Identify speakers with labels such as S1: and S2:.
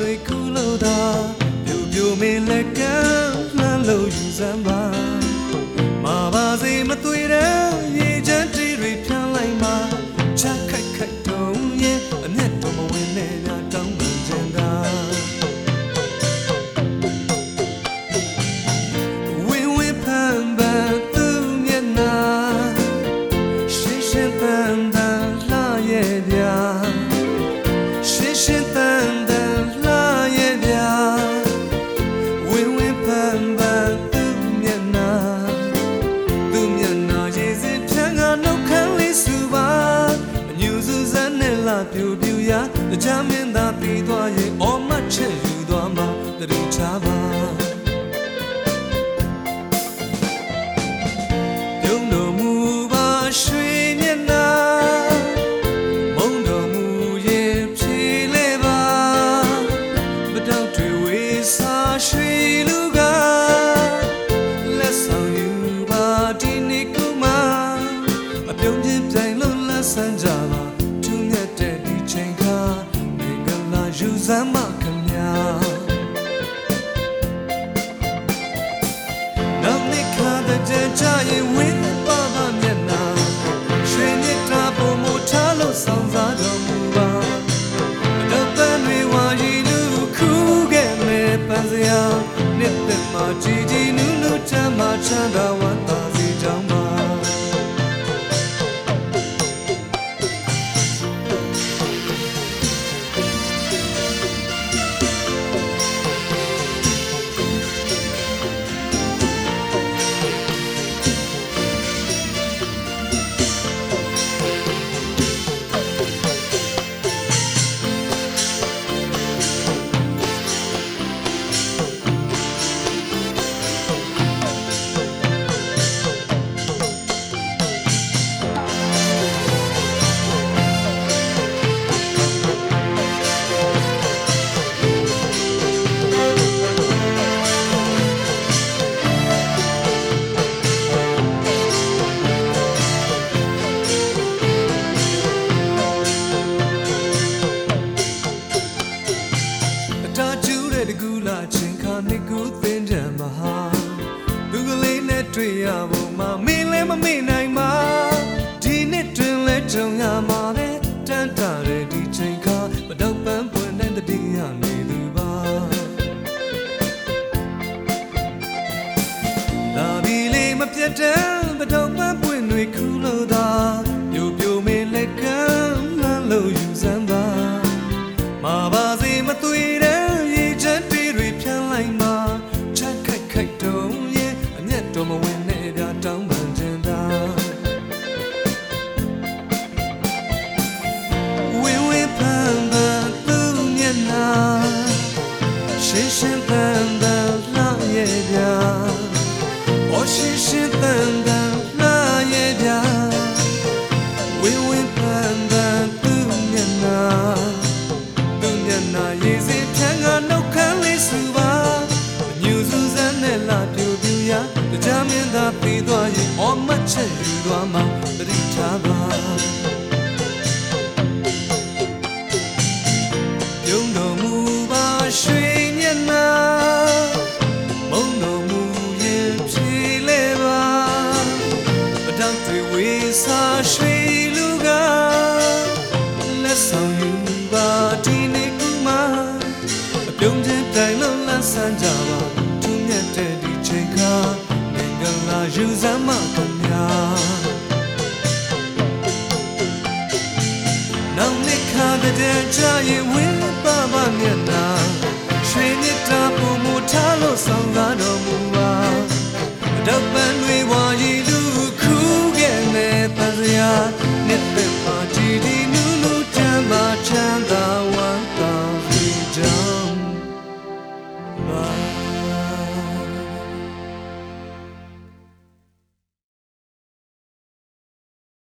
S1: တွေကူလို့သာပြိုပြိုမင်းလက်ကမ်းလှမ်းလို့ယူစမ်းပါ ပြူပြူရတကြမင်းသာပြီးသွားရင်အော်မချက်ယူသွားမှာတတိချပါပြုံးတော်မူပါရွှေမျက်နှာမုံတော်မူရဲ့ဖြေလဲပါမတောက်တွေဝေစာရွှေလူကလက်ဆောင်ယူပါဒီနေ့ကူမအပြုံးချင်းပြိုင်လို့လက်ဆန်းကြပါ စမ်းမခင်ဗျာနောက်နေ့ခါတဲ့ကြရင်ဝင်းပါပါမျက်နှာရွှေမြတ်တာပုံမထားလို့ဆောင်စားတော်မူပါတော့တန်တွေဝါရီလူခုခဲ့မဲ့ပန်းစရာနှစ်သက်မှာကြည်ကြည်နူးနူးချမ်းသာချမ်းသာဝမ်း တဲ့တကူလာချင်းခါနှစ်ကူသင်ကြမှာဟာသူကလေးနဲ့တွေ့ရဖို့မမင်းလည်းမမေ့နိုင်ပါဒီနှစ်တွင်လဲကြုံရမှာပဲတန်တာတဲ့ဒီချိန်ခါမတော့ပန်းပွင့်တဲ့တည်းရနေသူပါလာပြီလေမပြတ်တမ်းမတော့ပန်းပွင့်တွေခူးလို့သာပြိုပြိုမင်းလက်ကမ်းလှမ်းလို့ယူစမ်းပါ အပြုံးချင်းတိုင်လုံးလန်းဆန်းကြပါသူမြတ်တဲ့ဒီချိန်ခါမင်္ဂလာယူစမ်းမခင်ဗျာနောက်နှစ်ခါတဲ့ကြရင်ဝင်းပါပါမျက်နှာရွှေမြတ်တာပုံမထားလို့ဆောင်လာတော်မူပါ